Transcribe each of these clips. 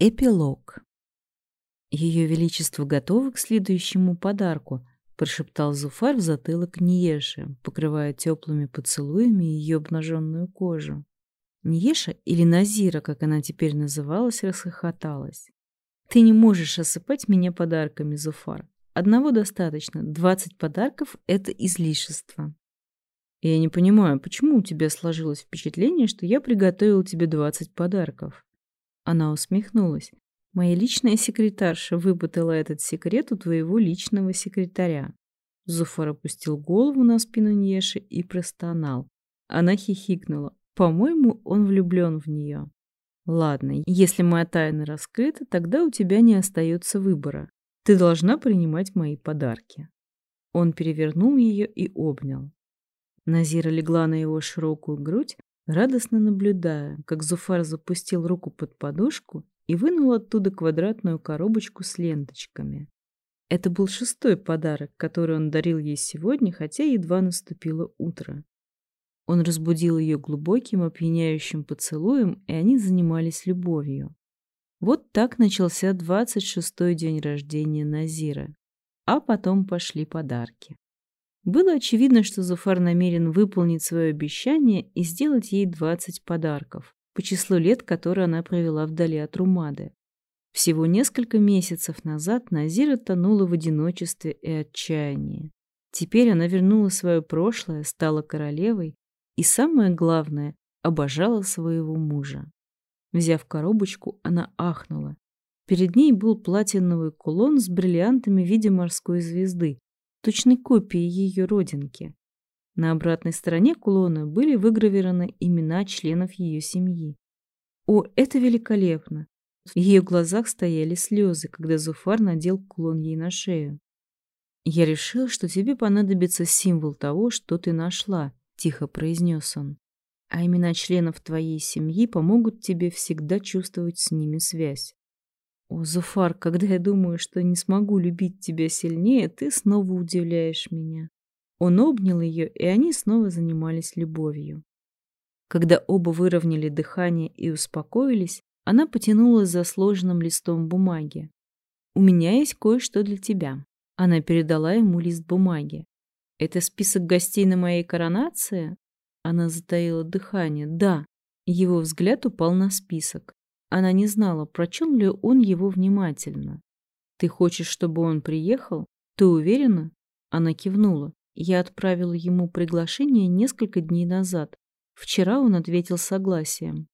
Эпилог. «Ее Величество готово к следующему подарку», — прошептал Зуфар в затылок Ниеши, покрывая теплыми поцелуями ее обнаженную кожу. Ниеша, или Назира, как она теперь называлась, расхохоталась. «Ты не можешь осыпать меня подарками, Зуфар. Одного достаточно. Двадцать подарков — это излишество». «Я не понимаю, почему у тебя сложилось впечатление, что я приготовил тебе двадцать подарков?» Она усмехнулась. Моя личная секретарша выпытала этот секрет у твоего личного секретаря. Зуфар опустил голову на спину Неши и простонал. Она хихикнула. По-моему, он влюблен в нее. Ладно, если моя тайна раскрыта, тогда у тебя не остается выбора. Ты должна принимать мои подарки. Он перевернул ее и обнял. Назира легла на его широкую грудь, радостно наблюдая, как Зуфар запустил руку под подушку и вынул оттуда квадратную коробочку с ленточками. Это был шестой подарок, который он дарил ей сегодня, хотя едва наступило утро. Он разбудил ее глубоким, опьяняющим поцелуем, и они занимались любовью. Вот так начался двадцать шестой день рождения Назира. А потом пошли подарки. Было очевидно, что Зуфар намерен выполнить свое обещание и сделать ей 20 подарков, по числу лет, которые она провела вдали от Румады. Всего несколько месяцев назад Назира тонула в одиночестве и отчаянии. Теперь она вернула свое прошлое, стала королевой и, самое главное, обожала своего мужа. Взяв коробочку, она ахнула. Перед ней был платиновый кулон с бриллиантами в виде морской звезды, точной копией ее родинки. На обратной стороне кулона были выгравированы имена членов ее семьи. О, это великолепно! В ее глазах стояли слезы, когда Зуфар надел кулон ей на шею. «Я решил, что тебе понадобится символ того, что ты нашла», — тихо произнес он. «А имена членов твоей семьи помогут тебе всегда чувствовать с ними связь. О, Зуфар, когда я думаю, что не смогу любить тебя сильнее, ты снова удивляешь меня. Он обнял ее, и они снова занимались любовью. Когда оба выровняли дыхание и успокоились, она потянулась за сложенным листом бумаги. «У меня есть кое-что для тебя». Она передала ему лист бумаги. «Это список гостей на моей коронации?» Она затаила дыхание. «Да». Его взгляд упал на список. Она не знала, прочел ли он его внимательно. «Ты хочешь, чтобы он приехал? Ты уверена?» Она кивнула. Я отправила ему приглашение несколько дней назад. Вчера он ответил согласием.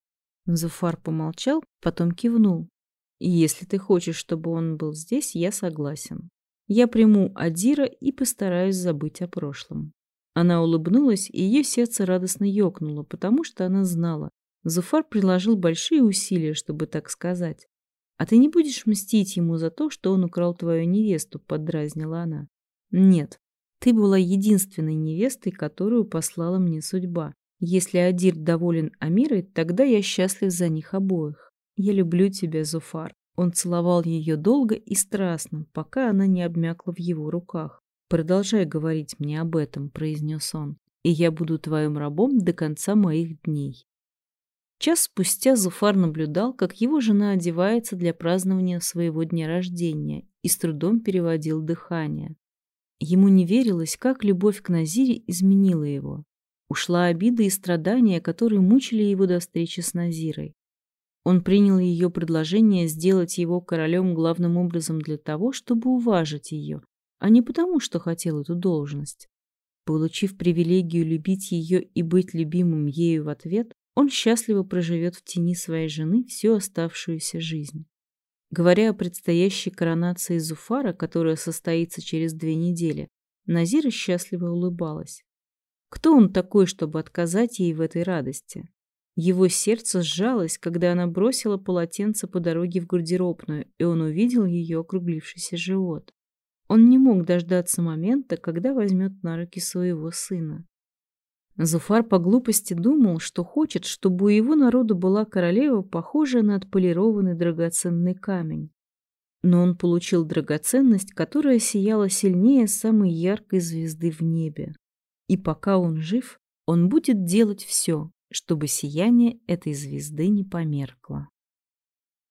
Зуфар помолчал, потом кивнул. «Если ты хочешь, чтобы он был здесь, я согласен. Я приму Адира и постараюсь забыть о прошлом». Она улыбнулась, и ее сердце радостно ёкнуло, потому что она знала, Зуфар приложил большие усилия, чтобы так сказать. «А ты не будешь мстить ему за то, что он украл твою невесту?» — поддразнила она. «Нет, ты была единственной невестой, которую послала мне судьба. Если Адир доволен Амирой, тогда я счастлив за них обоих. Я люблю тебя, Зуфар». Он целовал ее долго и страстно, пока она не обмякла в его руках. «Продолжай говорить мне об этом», — произнес он, — «и я буду твоим рабом до конца моих дней». Час спустя Зуфар наблюдал, как его жена одевается для празднования своего дня рождения и с трудом переводил дыхание. Ему не верилось, как любовь к Назире изменила его. Ушла обида и страдания, которые мучили его до встречи с Назирой. Он принял ее предложение сделать его королем главным образом для того, чтобы уважить ее, а не потому, что хотел эту должность. Получив привилегию любить ее и быть любимым ею в ответ, он счастливо проживет в тени своей жены всю оставшуюся жизнь. Говоря о предстоящей коронации Зуфара, которая состоится через две недели, Назира счастливо улыбалась. Кто он такой, чтобы отказать ей в этой радости? Его сердце сжалось, когда она бросила полотенце по дороге в гардеробную, и он увидел ее округлившийся живот. Он не мог дождаться момента, когда возьмет на руки своего сына. Зуфар по глупости думал, что хочет, чтобы у его народа была королева, похожая на отполированный драгоценный камень. Но он получил драгоценность, которая сияла сильнее самой яркой звезды в небе. И пока он жив, он будет делать все, чтобы сияние этой звезды не померкло.